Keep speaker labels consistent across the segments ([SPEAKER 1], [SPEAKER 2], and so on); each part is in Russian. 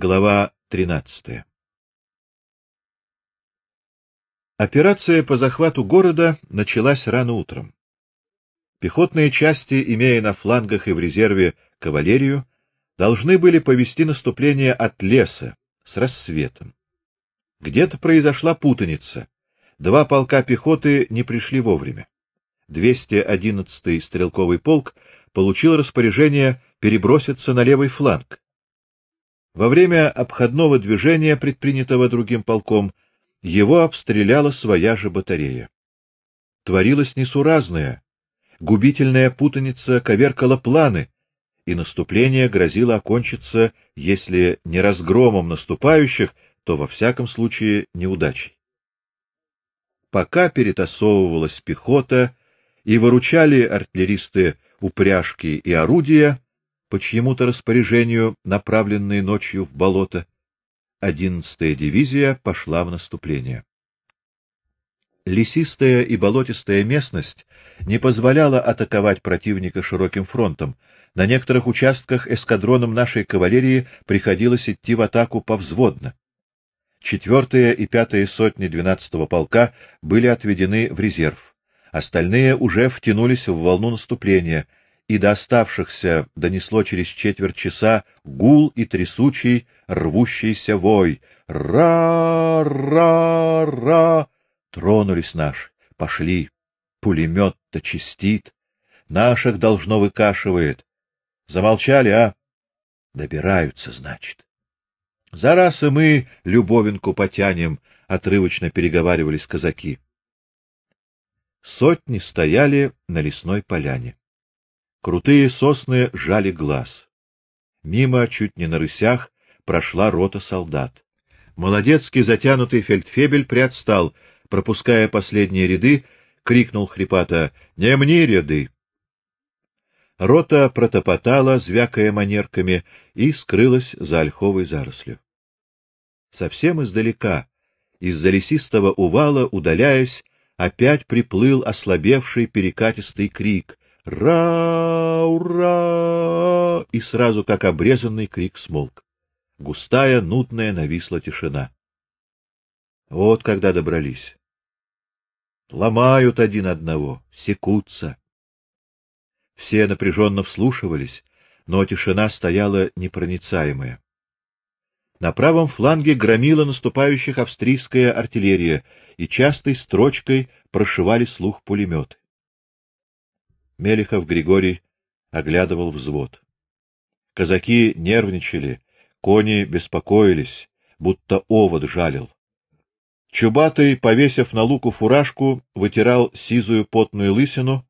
[SPEAKER 1] Глава 13. Операция по захвату города началась рано утром. Пехотные части, имея на флангах и в резерве кавалерию, должны были повести наступление от леса с рассветом. Где-то произошла путаница. Два полка пехоты не пришли вовремя. 211-й стрелковый полк получил распоряжение переброситься на левый фланг. Во время обходного движения, предпринятого другим полком, его обстреляла своя же батарея. Творилось несуразное, губительная путаница коверкала планы, и наступление грозило окончиться, если не разгромом наступающих, то во всяком случае неудачей. Пока перетасовывалась пехота и выручали артиллеристы упряжки и орудия, по чьему-то распоряжению, направленные ночью в болото, 11-я дивизия пошла в наступление. Лесистая и болотистая местность не позволяла атаковать противника широким фронтом. На некоторых участках эскадронам нашей кавалерии приходилось идти в атаку повзводно. Четвертая и пятая сотни 12-го полка были отведены в резерв. Остальные уже втянулись в волну наступления, и до оставшихся донесло через четверть часа гул и трясучий, рвущийся вой. Ра-ра-ра! Тронулись наши, пошли. Пулемет-то чистит. Наших должно выкашивает. Замолчали, а? Добираются, значит. За раз и мы любовинку потянем, отрывочно переговаривались казаки. Сотни стояли на лесной поляне. Крутые сосны жали глаз. Мимо, чуть не на рысях, прошла рота солдат. Молодецкий затянутый фельдфебель приотстал, пропуская последние ряды, крикнул хрипато: "Не мне ряды!" Рота протопотала, звякая манерками, и скрылась за ольховой зарослью. Совсем издалека, из-за лесистого увала, удаляясь, опять приплыл ослабевший перекатистый крик: «Ра! Ура!» И сразу, как обрезанный, крик смолк. Густая, нудная нависла тишина. Вот когда добрались. Ломают один одного, секутся. Все напряженно вслушивались, но тишина стояла непроницаемая. На правом фланге громила наступающих австрийская артиллерия, и частой строчкой прошивали слух пулеметы. Мелихов Григорий оглядывал взвод. Казаки нервничали, кони беспокоились, будто овод жалил. Чубатый, повесив на луку фуражку, вытирал сизую потную лысину.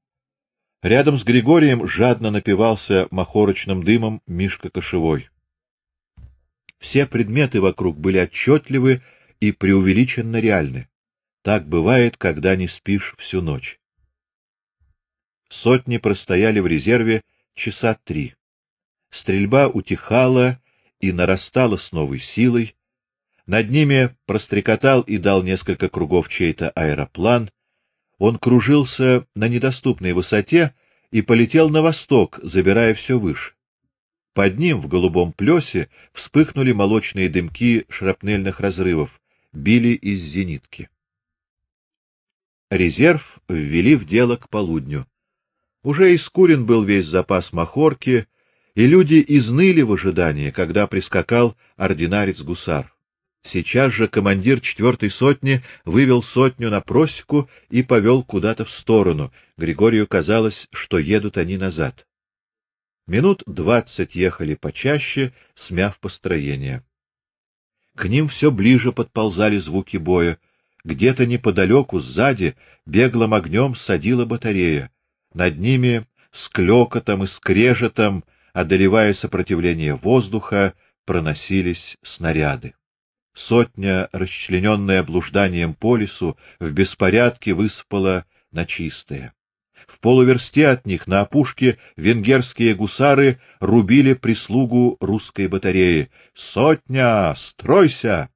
[SPEAKER 1] Рядом с Григорием жадно напивался махорочным дымом Мишка Кошевой. Все предметы вокруг были отчетливы и преувеличенно реальны. Так бывает, когда не спишь всю ночь. Сотни простояли в резерве часа три. Стрельба утихала и нарастала с новой силой. Над ними прострекотал и дал несколько кругов чей-то аэроплан. Он кружился на недоступной высоте и полетел на восток, забирая все выше. Под ним в голубом плесе вспыхнули молочные дымки шрапнельных разрывов, били из зенитки. Резерв ввели в дело к полудню. Уже искурен был весь запас махорки, и люди изныли в ожидании, когда прискакал ординарец-гусар. Сейчас же командир четвертой сотни вывел сотню на просеку и повел куда-то в сторону. Григорию казалось, что едут они назад. Минут двадцать ехали почаще, смяв построение. К ним все ближе подползали звуки боя. Где-то неподалеку, сзади, беглым огнем садила батарея. Над ними с клёкотом и скрежетом, одолевая сопротивление воздуха, проносились снаряды. Сотня, расчлененная блужданием по лесу, в беспорядке высыпала на чистое. В полуверсте от них на опушке венгерские гусары рубили прислугу русской батареи. Сотня, стройся!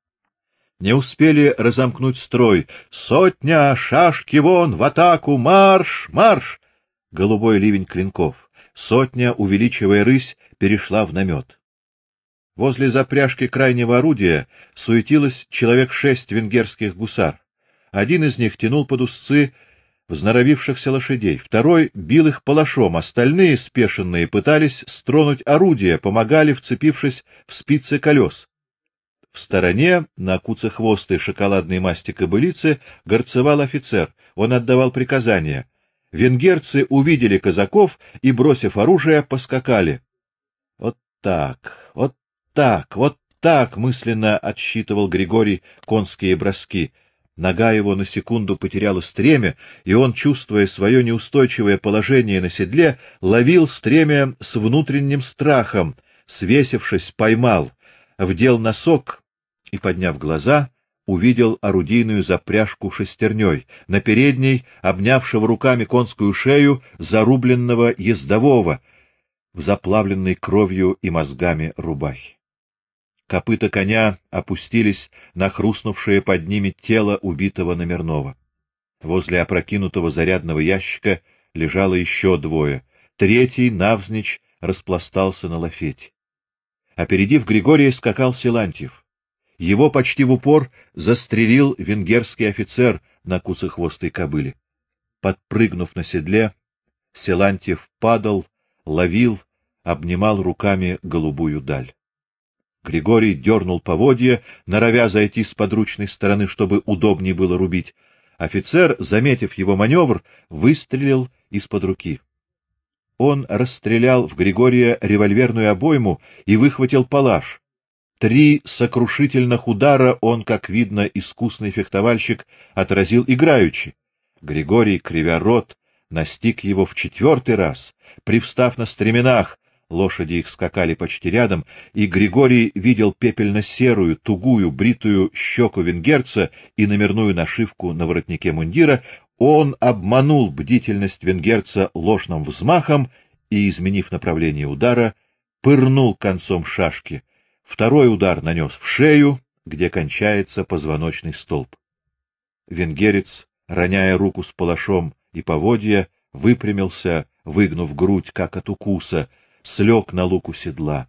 [SPEAKER 1] Не успели разомкнуть строй. Сотня, шашки вон, в атаку, марш, марш! Голубой ливень клинков. Сотня, увеличивая рысь, перешла в намет. Возле запряжки крайнего орудия суетилось человек шесть венгерских гусар. Один из них тянул под узцы взноровившихся лошадей, второй бил их палашом, остальные спешенные пытались стронуть орудие, помогали, вцепившись в спицы колес. В стороне, на куцехвостой шоколадной масти кобылицы, горцевал офицер. Он отдавал приказания. Венгерцы увидели казаков и, бросив оружие, поскакали. Вот так, вот так, вот так мысленно отсчитывал Григорий конские броски. Нога его на секунду потеряла стремя, и он, чувствуя свое неустойчивое положение на седле, ловил стремя с внутренним страхом, свесившись, поймал, вдел носок и, подняв глаза, увидел орудийную запряжку шестерней, на передней, обнявшего руками конскую шею, зарубленного ездового, в заплавленной кровью и мозгами рубахи. Копыта коня опустились на хрустнувшее под ними тело убитого номерного. Возле опрокинутого зарядного ящика лежало еще двое. Третий навзничь распластался на лафете. Опередив Григория, скакал Силантьев. Его почти в упор застрелил венгерский офицер на куцехвостой кобыле. Подпрыгнув на седле, Селантьев падал, ловил, обнимал руками голубую даль. Григорий дернул поводья, норовя зайти с подручной стороны, чтобы удобнее было рубить. Офицер, заметив его маневр, выстрелил из-под руки. Он расстрелял в Григория револьверную обойму и выхватил палаш. Три сокрушительных удара он, как видно, искусный фехтовальщик, отразил играючи. Григорий, кривя рот, настиг его в четвертый раз, привстав на стременах, лошади их скакали почти рядом, и Григорий видел пепельно-серую, тугую, бритую щеку венгерца и номерную нашивку на воротнике мундира, он обманул бдительность венгерца ложным взмахом и, изменив направление удара, пырнул концом шашки — Второй удар нанес в шею, где кончается позвоночный столб. Венгерец, роняя руку с палашом и поводья, выпрямился, выгнув грудь, как от укуса, слег на луку седла.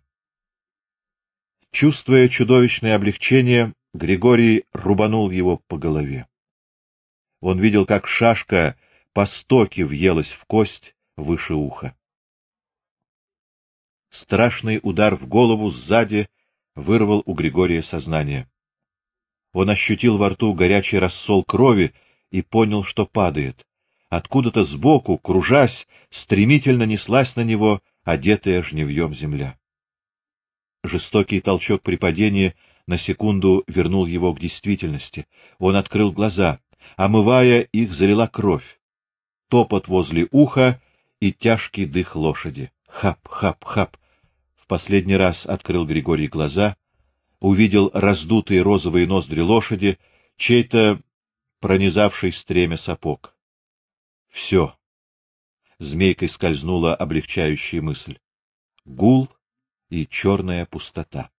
[SPEAKER 1] Чувствуя чудовищное облегчение, Григорий рубанул его по голове. Он видел, как шашка по стоке въелась в кость выше уха. Страшный удар в голову сзади вырвал у Григория сознание. Он ощутил во рту горячий рассол крови и понял, что падает. Откуда-то сбоку, кружась, стремительно неслась на него одетая жневьем земля. Жестокий толчок при падении на секунду вернул его к действительности. Он открыл глаза, омывая их, залила кровь. Топот возле уха и тяжкий дых лошади. Хап, хап, хап последний раз открыл Григорий глаза, увидел раздутые розовые ноздри лошади, чей-то пронизавший стремя сапог. Все. Змейкой скользнула облегчающая мысль. Гул и черная пустота.